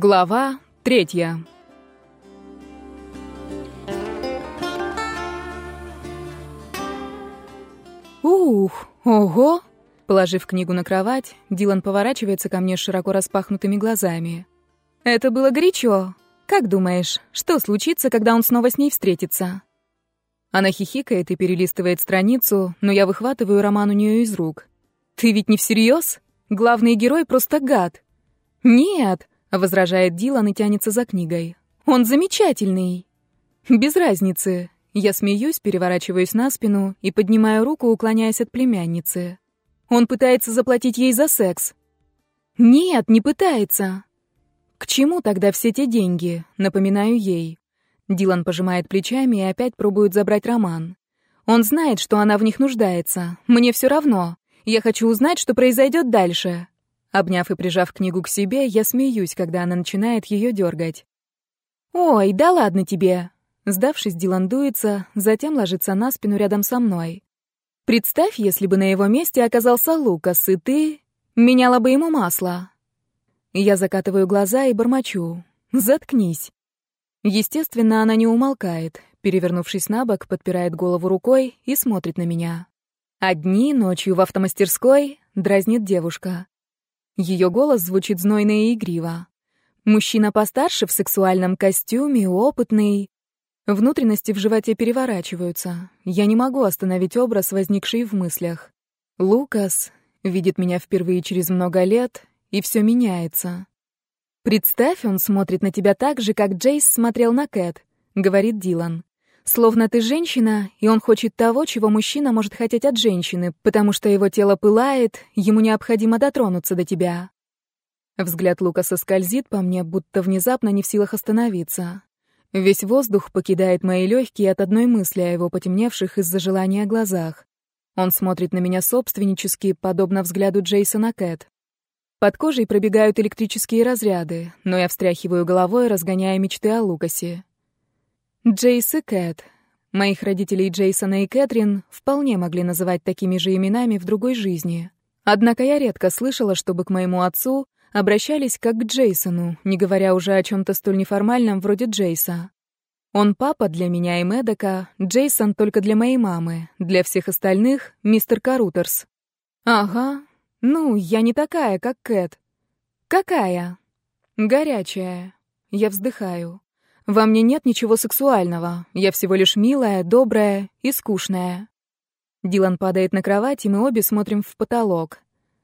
Глава третья. Ух, ого! Положив книгу на кровать, Дилан поворачивается ко мне с широко распахнутыми глазами. Это было горячо. Как думаешь, что случится, когда он снова с ней встретится? Она хихикает и перелистывает страницу, но я выхватываю роман у нее из рук. Ты ведь не всерьез? Главный герой просто гад. Нет, возражает Дилан и тянется за книгой. Он замечательный. Без разницы. Я смеюсь, переворачиваюсь на спину и поднимаю руку, уклоняясь от племянницы. Он пытается заплатить ей за секс. Нет, не пытается. К чему тогда все те деньги? Напоминаю ей. Дилан пожимает плечами и опять пробует забрать роман. Он знает, что она в них нуждается. Мне все равно. Я хочу узнать, что произойдет дальше. Обняв и прижав книгу к себе, я смеюсь, когда она начинает ее дергать. «Ой, да ладно тебе!» Сдавшись, Дилан дуется, затем ложится на спину рядом со мной. «Представь, если бы на его месте оказался Лукас, и ты меняла бы ему масло». Я закатываю глаза и бормочу. «Заткнись». Естественно, она не умолкает, перевернувшись на бок, подпирает голову рукой и смотрит на меня. «Одни ночью в автомастерской», — дразнит девушка. Ее голос звучит знойно и игриво. Мужчина постарше в сексуальном костюме, опытный. Внутренности в животе переворачиваются. Я не могу остановить образ, возникший в мыслях. Лукас видит меня впервые через много лет, и все меняется. «Представь, он смотрит на тебя так же, как Джейс смотрел на Кэт», — говорит Дилан. «Словно ты женщина, и он хочет того, чего мужчина может хотеть от женщины, потому что его тело пылает, ему необходимо дотронуться до тебя». Взгляд Лукаса скользит по мне, будто внезапно не в силах остановиться. Весь воздух покидает мои легкие от одной мысли о его потемневших из-за желания глазах. Он смотрит на меня собственнически, подобно взгляду Джейсона Кэт. Под кожей пробегают электрические разряды, но я встряхиваю головой, разгоняя мечты о Лукасе. Джейс и Кэт. Моих родителей Джейсона и Кэтрин вполне могли называть такими же именами в другой жизни. Однако я редко слышала, чтобы к моему отцу обращались как к Джейсону, не говоря уже о чем то столь неформальном вроде Джейса. Он папа для меня и Медока, Джейсон только для моей мамы, для всех остальных — мистер Карутерс. Ага, ну, я не такая, как Кэт. Какая? Горячая. Я вздыхаю. Во мне нет ничего сексуального. Я всего лишь милая, добрая и скучная. Дилан падает на кровать, и мы обе смотрим в потолок.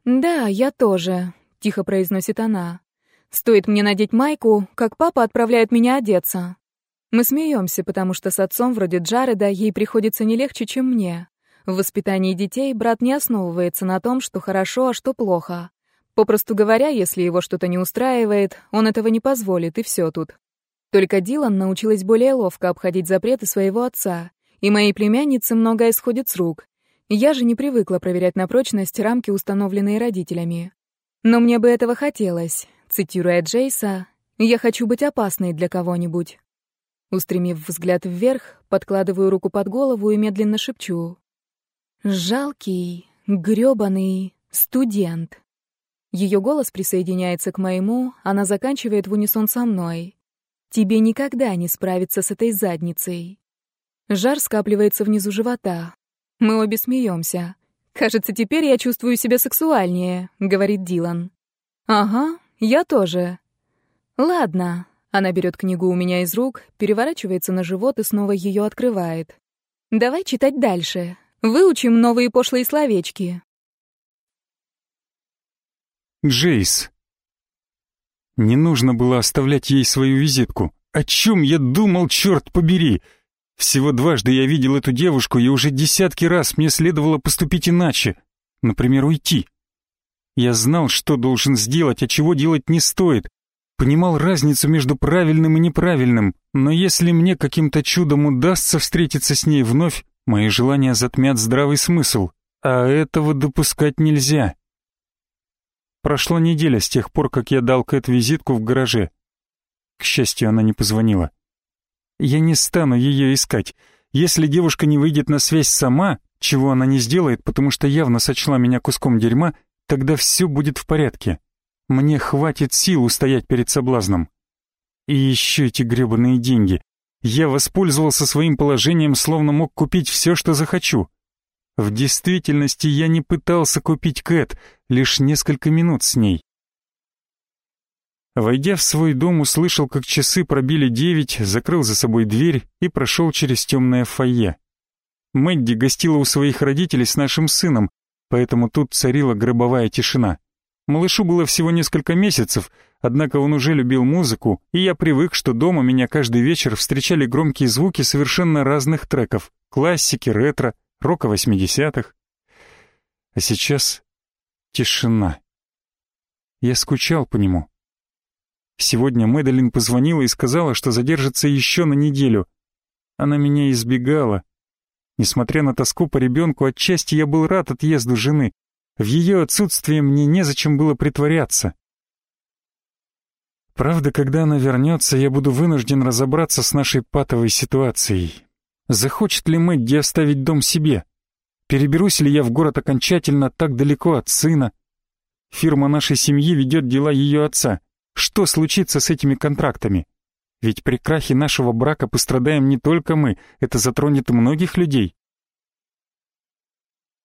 «Да, я тоже», — тихо произносит она. «Стоит мне надеть майку, как папа отправляет меня одеться». Мы смеемся, потому что с отцом вроде Джареда ей приходится не легче, чем мне. В воспитании детей брат не основывается на том, что хорошо, а что плохо. Попросту говоря, если его что-то не устраивает, он этого не позволит, и все тут. Только Дилан научилась более ловко обходить запреты своего отца, и моей племяннице многое сходит с рук. Я же не привыкла проверять на прочность рамки, установленные родителями. Но мне бы этого хотелось. Цитируя Джейса, «Я хочу быть опасной для кого-нибудь». Устремив взгляд вверх, подкладываю руку под голову и медленно шепчу. Жалкий, грёбаный студент. Ее голос присоединяется к моему, она заканчивает в унисон со мной. Тебе никогда не справиться с этой задницей. Жар скапливается внизу живота. Мы обе смеемся. Кажется, теперь я чувствую себя сексуальнее, говорит Дилан. Ага, я тоже. Ладно. Она берет книгу у меня из рук, переворачивается на живот и снова ее открывает. Давай читать дальше. Выучим новые пошлые словечки. Джейс. Не нужно было оставлять ей свою визитку. О чем я думал, черт побери? Всего дважды я видел эту девушку, и уже десятки раз мне следовало поступить иначе. Например, уйти. Я знал, что должен сделать, а чего делать не стоит. Понимал разницу между правильным и неправильным, но если мне каким-то чудом удастся встретиться с ней вновь, Мои желания затмят здравый смысл, а этого допускать нельзя. Прошла неделя с тех пор, как я дал Кэт визитку в гараже. К счастью, она не позвонила. Я не стану ее искать. Если девушка не выйдет на связь сама, чего она не сделает, потому что явно сочла меня куском дерьма, тогда все будет в порядке. Мне хватит сил устоять перед соблазном. И еще эти гребаные деньги. Я воспользовался своим положением, словно мог купить все, что захочу. В действительности я не пытался купить Кэт, лишь несколько минут с ней. Войдя в свой дом, услышал, как часы пробили девять, закрыл за собой дверь и прошел через темное фойе. Мэдди гостила у своих родителей с нашим сыном, поэтому тут царила гробовая тишина. Малышу было всего несколько месяцев, однако он уже любил музыку, и я привык, что дома меня каждый вечер встречали громкие звуки совершенно разных треков, классики, ретро, рока восьмидесятых. А сейчас тишина. Я скучал по нему. Сегодня Мэдалин позвонила и сказала, что задержится еще на неделю. Она меня избегала. Несмотря на тоску по ребенку, отчасти я был рад отъезду жены. В ее отсутствие мне незачем было притворяться. Правда, когда она вернется, я буду вынужден разобраться с нашей патовой ситуацией. Захочет ли Мэдди оставить дом себе? Переберусь ли я в город окончательно так далеко от сына? Фирма нашей семьи ведет дела ее отца. Что случится с этими контрактами? Ведь при крахе нашего брака пострадаем не только мы, это затронет многих людей.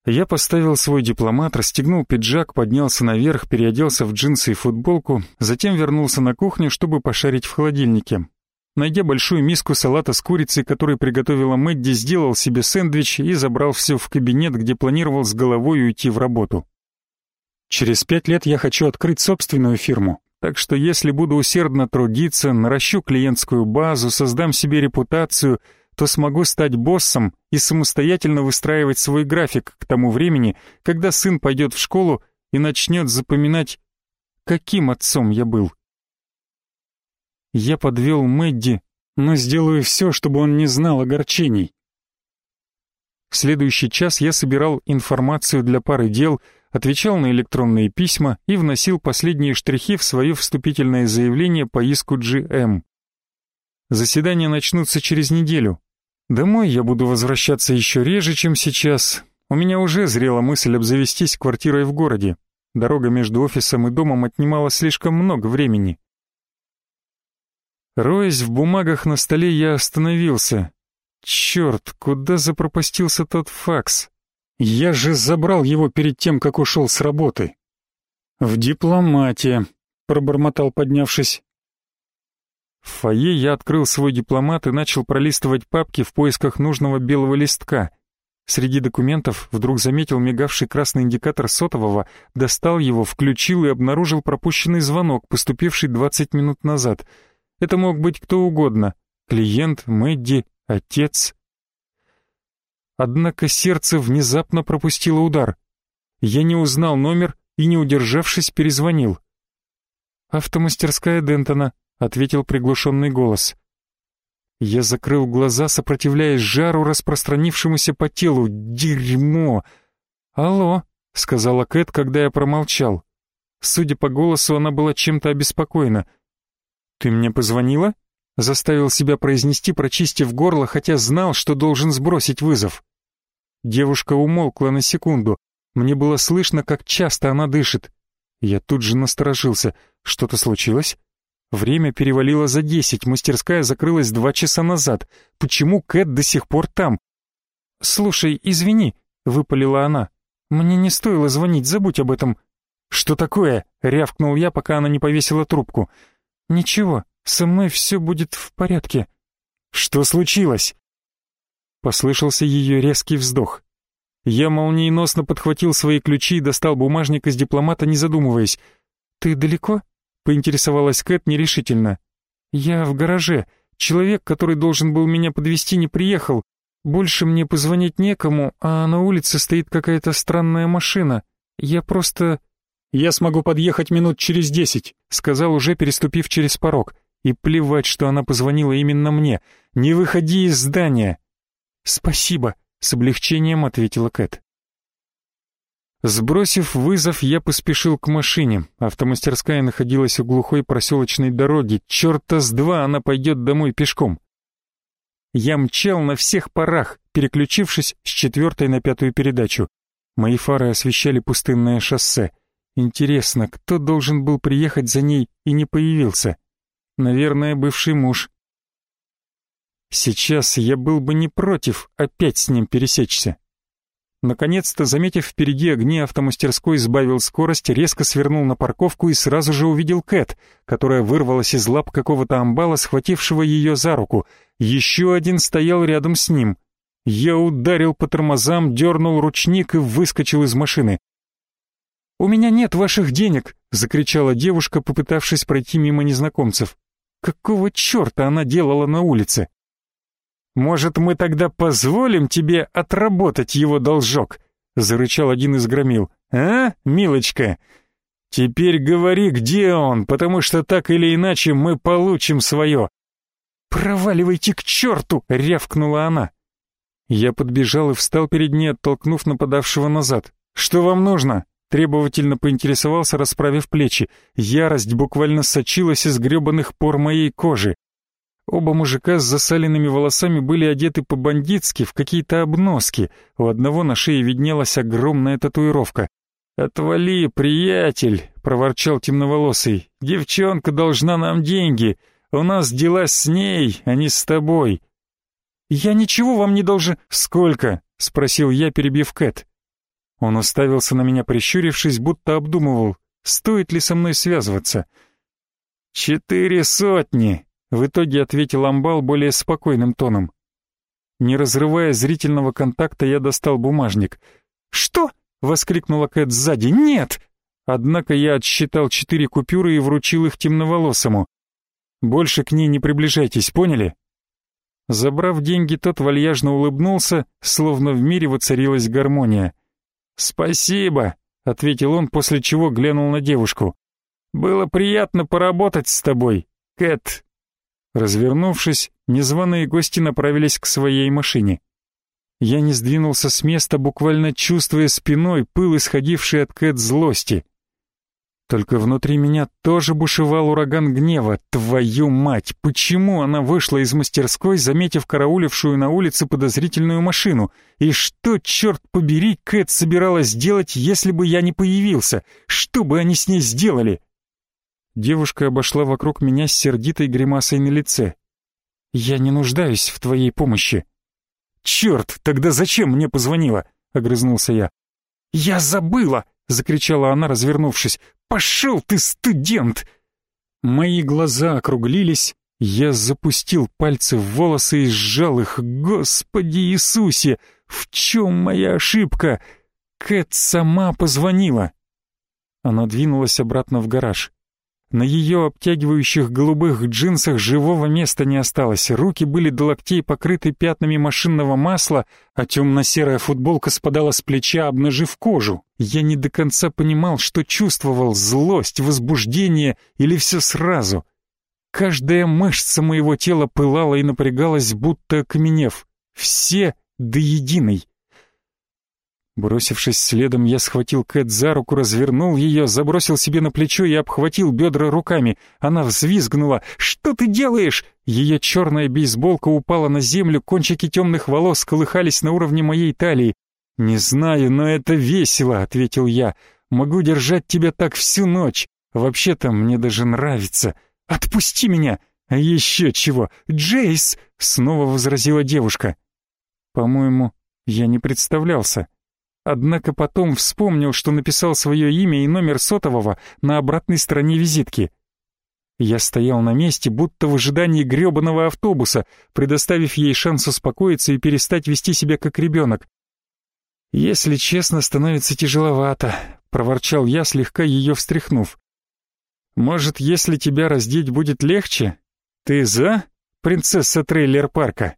Я поставил свой дипломат, расстегнул пиджак, поднялся наверх, переоделся в джинсы и футболку, затем вернулся на кухню, чтобы пошарить в холодильнике. Найдя большую миску салата с курицей, который приготовила Мэдди, сделал себе сэндвич и забрал все в кабинет, где планировал с головой уйти в работу. Через пять лет я хочу открыть собственную фирму, так что если буду усердно трудиться, наращу клиентскую базу, создам себе репутацию — то смогу стать боссом и самостоятельно выстраивать свой график к тому времени, когда сын пойдет в школу и начнет запоминать, каким отцом я был. Я подвел Мэдди, но сделаю все, чтобы он не знал огорчений. В следующий час я собирал информацию для пары дел, отвечал на электронные письма и вносил последние штрихи в свое вступительное заявление по иску GM. Заседания начнутся через неделю, Домой я буду возвращаться еще реже, чем сейчас. У меня уже зрела мысль обзавестись квартирой в городе. Дорога между офисом и домом отнимала слишком много времени. Роясь в бумагах на столе, я остановился. Черт, куда запропастился тот факс? Я же забрал его перед тем, как ушел с работы. В дипломате, пробормотал, поднявшись. В фойе я открыл свой дипломат и начал пролистывать папки в поисках нужного белого листка. Среди документов вдруг заметил мигавший красный индикатор сотового, достал его, включил и обнаружил пропущенный звонок, поступивший 20 минут назад. Это мог быть кто угодно. Клиент, Мэдди, отец. Однако сердце внезапно пропустило удар. Я не узнал номер и, не удержавшись, перезвонил. «Автомастерская Дентона», ответил приглушенный голос. Я закрыл глаза, сопротивляясь жару, распространившемуся по телу. Дерьмо! «Алло», — сказала Кэт, когда я промолчал. Судя по голосу, она была чем-то обеспокоена. «Ты мне позвонила?» Заставил себя произнести, прочистив горло, хотя знал, что должен сбросить вызов. Девушка умолкла на секунду. Мне было слышно, как часто она дышит. Я тут же насторожился. Что-то случилось? Время перевалило за десять, мастерская закрылась два часа назад. Почему Кэт до сих пор там? «Слушай, извини», — выпалила она. «Мне не стоило звонить, забудь об этом». «Что такое?» — рявкнул я, пока она не повесила трубку. «Ничего, со мной все будет в порядке». «Что случилось?» Послышался ее резкий вздох. Я молниеносно подхватил свои ключи и достал бумажник из дипломата, не задумываясь. «Ты далеко?» поинтересовалась Кэт нерешительно. «Я в гараже. Человек, который должен был меня подвести, не приехал. Больше мне позвонить некому, а на улице стоит какая-то странная машина. Я просто...» «Я смогу подъехать минут через десять», — сказал уже, переступив через порог. «И плевать, что она позвонила именно мне. Не выходи из здания». «Спасибо», — с облегчением ответила Кэт. Сбросив вызов, я поспешил к машине. Автомастерская находилась у глухой проселочной дороги. Черта с два она пойдет домой пешком. Я мчал на всех парах, переключившись с четвертой на пятую передачу. Мои фары освещали пустынное шоссе. Интересно, кто должен был приехать за ней и не появился? Наверное, бывший муж. Сейчас я был бы не против опять с ним пересечься. Наконец-то, заметив впереди огни автомастерской, сбавил скорость, резко свернул на парковку и сразу же увидел Кэт, которая вырвалась из лап какого-то амбала, схватившего ее за руку. Еще один стоял рядом с ним. Я ударил по тормозам, дернул ручник и выскочил из машины. «У меня нет ваших денег!» — закричала девушка, попытавшись пройти мимо незнакомцев. «Какого черта она делала на улице?» «Может, мы тогда позволим тебе отработать его должок?» — зарычал один из громил. «А, милочка? Теперь говори, где он, потому что так или иначе мы получим свое». «Проваливайте к черту!» — рявкнула она. Я подбежал и встал перед ней, оттолкнув нападавшего назад. «Что вам нужно?» Требовательно поинтересовался, расправив плечи. Ярость буквально сочилась из гребаных пор моей кожи. Оба мужика с засаленными волосами были одеты по-бандитски в какие-то обноски. У одного на шее виднелась огромная татуировка. «Отвали, приятель!» — проворчал темноволосый. «Девчонка должна нам деньги. У нас дела с ней, а не с тобой». «Я ничего вам не должен...» «Сколько?» — спросил я, перебив Кэт. Он уставился на меня, прищурившись, будто обдумывал, стоит ли со мной связываться. «Четыре сотни!» В итоге ответил Амбал более спокойным тоном. Не разрывая зрительного контакта, я достал бумажник. «Что?» — воскликнула Кэт сзади. «Нет!» Однако я отсчитал четыре купюры и вручил их темноволосому. «Больше к ней не приближайтесь, поняли?» Забрав деньги, тот вальяжно улыбнулся, словно в мире воцарилась гармония. «Спасибо», — ответил он, после чего глянул на девушку. «Было приятно поработать с тобой, Кэт». Развернувшись, незваные гости направились к своей машине. Я не сдвинулся с места, буквально чувствуя спиной пыл, исходивший от Кэт злости. Только внутри меня тоже бушевал ураган гнева. Твою мать, почему она вышла из мастерской, заметив караулившую на улице подозрительную машину? И что, черт побери, Кэт собиралась сделать, если бы я не появился? Что бы они с ней сделали? Девушка обошла вокруг меня с сердитой гримасой на лице. «Я не нуждаюсь в твоей помощи». «Черт, тогда зачем мне позвонила?» — огрызнулся я. «Я забыла!» — закричала она, развернувшись. «Пошел ты, студент!» Мои глаза округлились, я запустил пальцы в волосы и сжал их. «Господи Иисусе! В чем моя ошибка?» Кэт сама позвонила. Она двинулась обратно в гараж. На ее обтягивающих голубых джинсах живого места не осталось, руки были до локтей покрыты пятнами машинного масла, а темно-серая футболка спадала с плеча, обнажив кожу. Я не до конца понимал, что чувствовал, злость, возбуждение или все сразу. Каждая мышца моего тела пылала и напрягалась, будто окаменев. Все до единой. Бросившись следом, я схватил Кэт за руку, развернул ее, забросил себе на плечо и обхватил бедра руками. Она взвизгнула. «Что ты делаешь?» Ее черная бейсболка упала на землю, кончики темных волос колыхались на уровне моей талии. «Не знаю, но это весело», — ответил я. «Могу держать тебя так всю ночь. Вообще-то мне даже нравится. Отпусти меня!» «А еще чего? Джейс!» — снова возразила девушка. «По-моему, я не представлялся». Однако потом вспомнил, что написал свое имя и номер сотового на обратной стороне визитки. Я стоял на месте, будто в ожидании гребаного автобуса, предоставив ей шанс успокоиться и перестать вести себя как ребенок. «Если честно, становится тяжеловато», — проворчал я, слегка ее встряхнув. «Может, если тебя раздеть будет легче? Ты за, принцесса трейлер-парка?»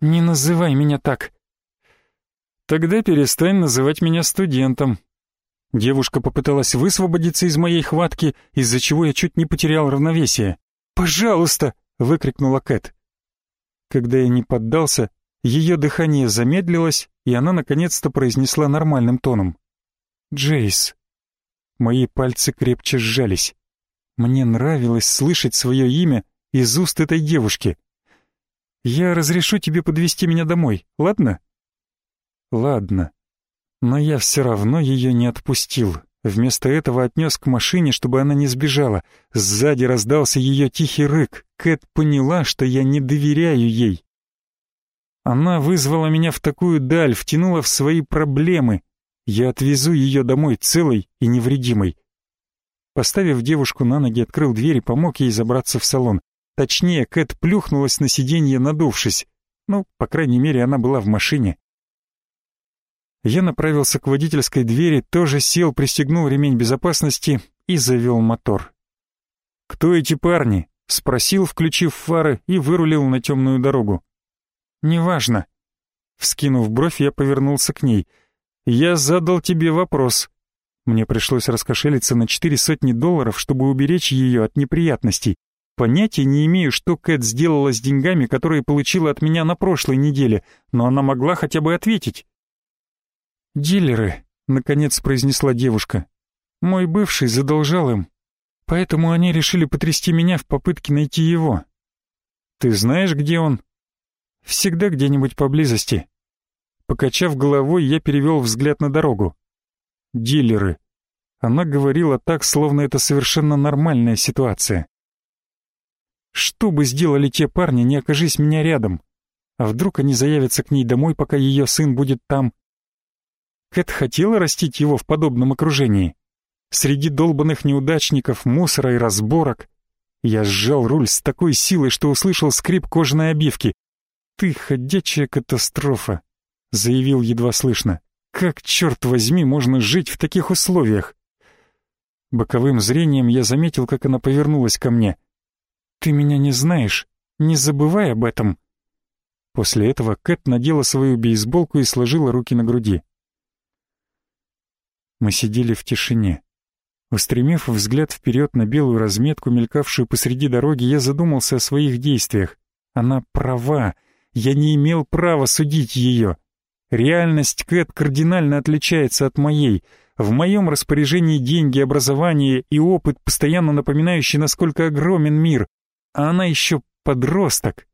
«Не называй меня так», Тогда перестань называть меня студентом. Девушка попыталась высвободиться из моей хватки, из-за чего я чуть не потерял равновесие. «Пожалуйста!» — выкрикнула Кэт. Когда я не поддался, ее дыхание замедлилось, и она наконец-то произнесла нормальным тоном. «Джейс». Мои пальцы крепче сжались. Мне нравилось слышать свое имя из уст этой девушки. «Я разрешу тебе подвести меня домой, ладно?» Ладно, но я все равно ее не отпустил. Вместо этого отнес к машине, чтобы она не сбежала. Сзади раздался ее тихий рык. Кэт поняла, что я не доверяю ей. Она вызвала меня в такую даль, втянула в свои проблемы. Я отвезу ее домой целой и невредимой. Поставив девушку на ноги, открыл дверь и помог ей забраться в салон. Точнее, Кэт плюхнулась на сиденье, надувшись. Ну, по крайней мере, она была в машине. Я направился к водительской двери, тоже сел, пристегнул ремень безопасности и завел мотор. «Кто эти парни?» — спросил, включив фары, и вырулил на темную дорогу. «Неважно». Вскинув бровь, я повернулся к ней. «Я задал тебе вопрос». Мне пришлось раскошелиться на четыре сотни долларов, чтобы уберечь ее от неприятностей. Понятия не имею, что Кэт сделала с деньгами, которые получила от меня на прошлой неделе, но она могла хотя бы ответить. «Дилеры», — наконец произнесла девушка. «Мой бывший задолжал им, поэтому они решили потрясти меня в попытке найти его». «Ты знаешь, где он?» «Всегда где-нибудь поблизости». Покачав головой, я перевел взгляд на дорогу. «Дилеры». Она говорила так, словно это совершенно нормальная ситуация. Что бы сделали те парни, не окажись меня рядом? А вдруг они заявятся к ней домой, пока ее сын будет там? Кэт хотела растить его в подобном окружении. Среди долбанных неудачников, мусора и разборок. Я сжал руль с такой силой, что услышал скрип кожаной обивки. «Ты ходячая катастрофа», — заявил едва слышно. «Как, черт возьми, можно жить в таких условиях?» Боковым зрением я заметил, как она повернулась ко мне. «Ты меня не знаешь, не забывай об этом». После этого Кэт надела свою бейсболку и сложила руки на груди. Мы сидели в тишине. Устремив взгляд вперед на белую разметку, мелькавшую посреди дороги, я задумался о своих действиях. Она права. Я не имел права судить ее. Реальность Кэт кардинально отличается от моей. В моем распоряжении деньги, образование и опыт, постоянно напоминающий, насколько огромен мир. А она еще подросток.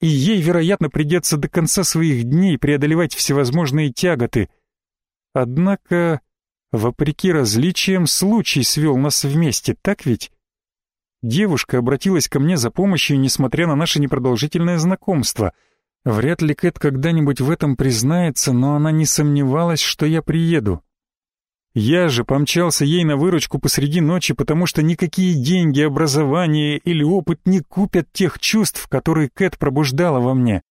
И ей, вероятно, придется до конца своих дней преодолевать всевозможные тяготы. Однако... Вопреки различиям, случай свел нас вместе, так ведь? Девушка обратилась ко мне за помощью, несмотря на наше непродолжительное знакомство. Вряд ли Кэт когда-нибудь в этом признается, но она не сомневалась, что я приеду. Я же помчался ей на выручку посреди ночи, потому что никакие деньги, образование или опыт не купят тех чувств, которые Кэт пробуждала во мне.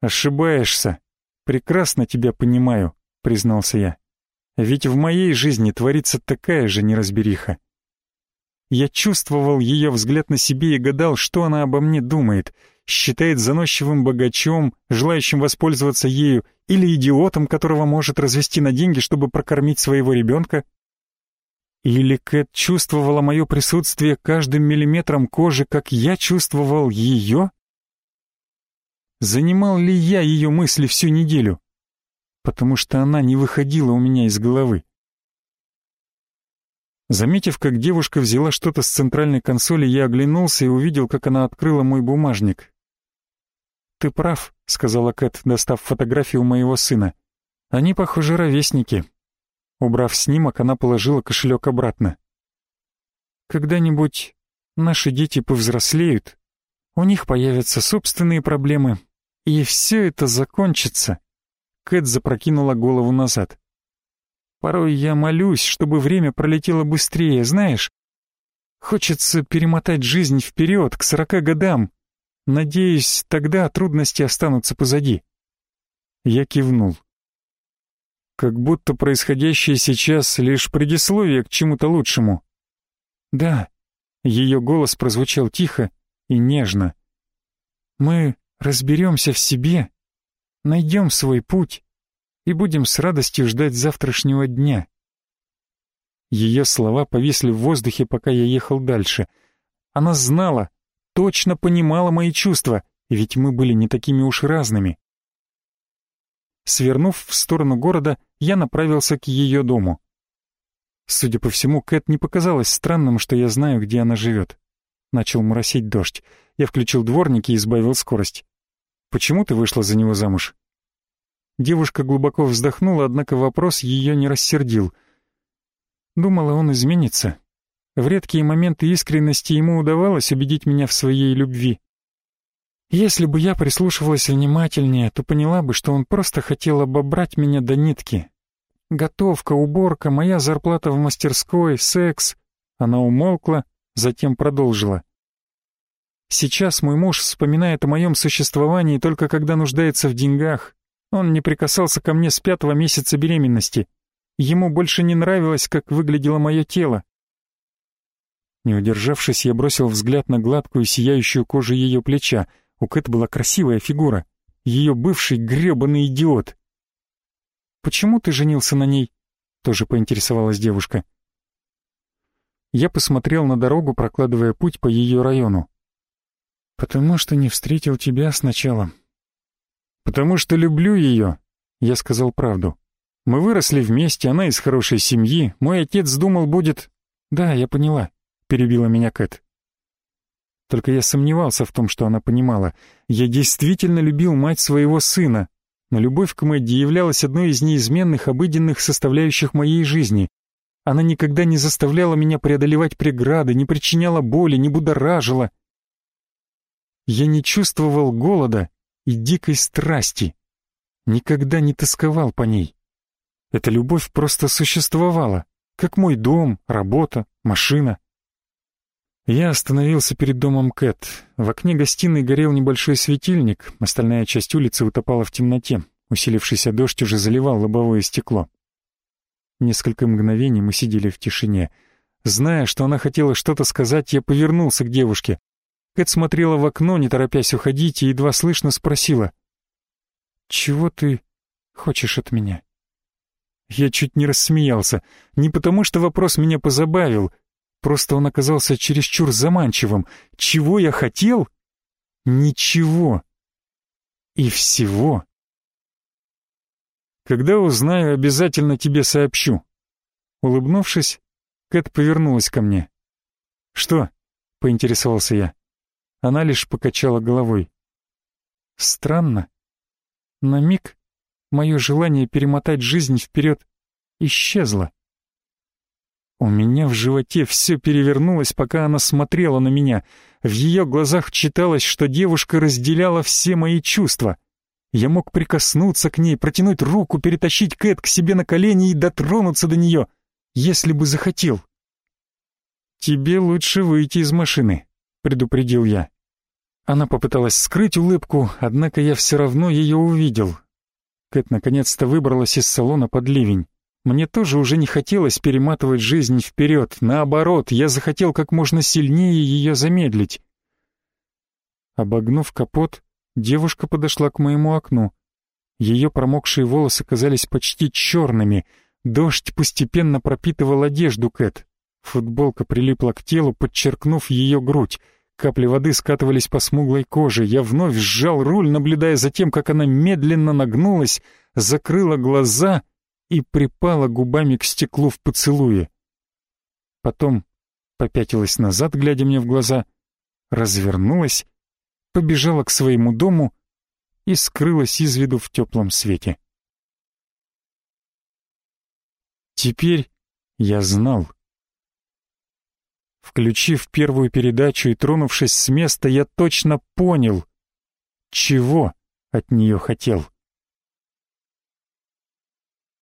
«Ошибаешься. Прекрасно тебя понимаю», — признался я. Ведь в моей жизни творится такая же неразбериха. Я чувствовал ее взгляд на себе и гадал, что она обо мне думает. Считает заносчивым богачом, желающим воспользоваться ею, или идиотом, которого может развести на деньги, чтобы прокормить своего ребенка? Или Кэт чувствовала мое присутствие каждым миллиметром кожи, как я чувствовал ее? Занимал ли я ее мысли всю неделю? Потому что она не выходила у меня из головы. Заметив, как девушка взяла что-то с центральной консоли, я оглянулся и увидел, как она открыла мой бумажник. «Ты прав», — сказала Кэт, достав фотографию моего сына. «Они, похоже, ровесники». Убрав снимок, она положила кошелек обратно. «Когда-нибудь наши дети повзрослеют, у них появятся собственные проблемы, и все это закончится. Кэт запрокинула голову назад. «Порой я молюсь, чтобы время пролетело быстрее, знаешь? Хочется перемотать жизнь вперед, к сорока годам. Надеюсь, тогда трудности останутся позади». Я кивнул. Как будто происходящее сейчас лишь предисловие к чему-то лучшему. «Да», — ее голос прозвучал тихо и нежно. «Мы разберемся в себе найдем свой путь и будем с радостью ждать завтрашнего дня. Ее слова повисли в воздухе, пока я ехал дальше. Она знала, точно понимала мои чувства, ведь мы были не такими уж разными. Свернув в сторону города, я направился к ее дому. Судя по всему, Кэт не показалось странным, что я знаю, где она живет. Начал моросить дождь. Я включил дворники и избавил скорость. Почему ты вышла за него замуж?» Девушка глубоко вздохнула, однако вопрос ее не рассердил. Думала, он изменится. В редкие моменты искренности ему удавалось убедить меня в своей любви. Если бы я прислушивалась внимательнее, то поняла бы, что он просто хотел обобрать меня до нитки. Готовка, уборка, моя зарплата в мастерской, секс. Она умолкла, затем продолжила. Сейчас мой муж вспоминает о моем существовании только когда нуждается в деньгах. Он не прикасался ко мне с пятого месяца беременности. Ему больше не нравилось, как выглядело мое тело. Не удержавшись, я бросил взгляд на гладкую, сияющую кожу ее плеча. У Кэт была красивая фигура. Ее бывший гребаный идиот. «Почему ты женился на ней?» — тоже поинтересовалась девушка. Я посмотрел на дорогу, прокладывая путь по ее району. «Потому что не встретил тебя сначала». «Потому что люблю ее», — я сказал правду. «Мы выросли вместе, она из хорошей семьи, мой отец думал, будет...» «Да, я поняла», — перебила меня Кэт. Только я сомневался в том, что она понимала. Я действительно любил мать своего сына, но любовь к Мэдди являлась одной из неизменных обыденных составляющих моей жизни. Она никогда не заставляла меня преодолевать преграды, не причиняла боли, не будоражила. Я не чувствовал голода и дикой страсти. Никогда не тосковал по ней. Эта любовь просто существовала, как мой дом, работа, машина. Я остановился перед домом Кэт. В окне гостиной горел небольшой светильник, остальная часть улицы утопала в темноте. Усилившийся дождь уже заливал лобовое стекло. Несколько мгновений мы сидели в тишине. Зная, что она хотела что-то сказать, я повернулся к девушке. Кэт смотрела в окно, не торопясь уходить, и едва слышно спросила. «Чего ты хочешь от меня?» Я чуть не рассмеялся. Не потому, что вопрос меня позабавил, просто он оказался чересчур заманчивым. Чего я хотел? Ничего. И всего. Когда узнаю, обязательно тебе сообщу. Улыбнувшись, Кэт повернулась ко мне. «Что?» — поинтересовался я. Она лишь покачала головой. «Странно. На миг мое желание перемотать жизнь вперед исчезло. У меня в животе все перевернулось, пока она смотрела на меня. В ее глазах читалось, что девушка разделяла все мои чувства. Я мог прикоснуться к ней, протянуть руку, перетащить Кэт к себе на колени и дотронуться до нее, если бы захотел. «Тебе лучше выйти из машины», — предупредил я. Она попыталась скрыть улыбку, однако я все равно ее увидел. Кэт наконец-то выбралась из салона под ливень. Мне тоже уже не хотелось перематывать жизнь вперед. Наоборот, я захотел как можно сильнее ее замедлить. Обогнув капот, девушка подошла к моему окну. Ее промокшие волосы казались почти черными. Дождь постепенно пропитывал одежду Кэт. Футболка прилипла к телу, подчеркнув ее грудь. Капли воды скатывались по смуглой коже. Я вновь сжал руль, наблюдая за тем, как она медленно нагнулась, закрыла глаза и припала губами к стеклу в поцелуе. Потом попятилась назад, глядя мне в глаза, развернулась, побежала к своему дому и скрылась из виду в теплом свете. Теперь я знал, Включив первую передачу и тронувшись с места, я точно понял, чего от нее хотел.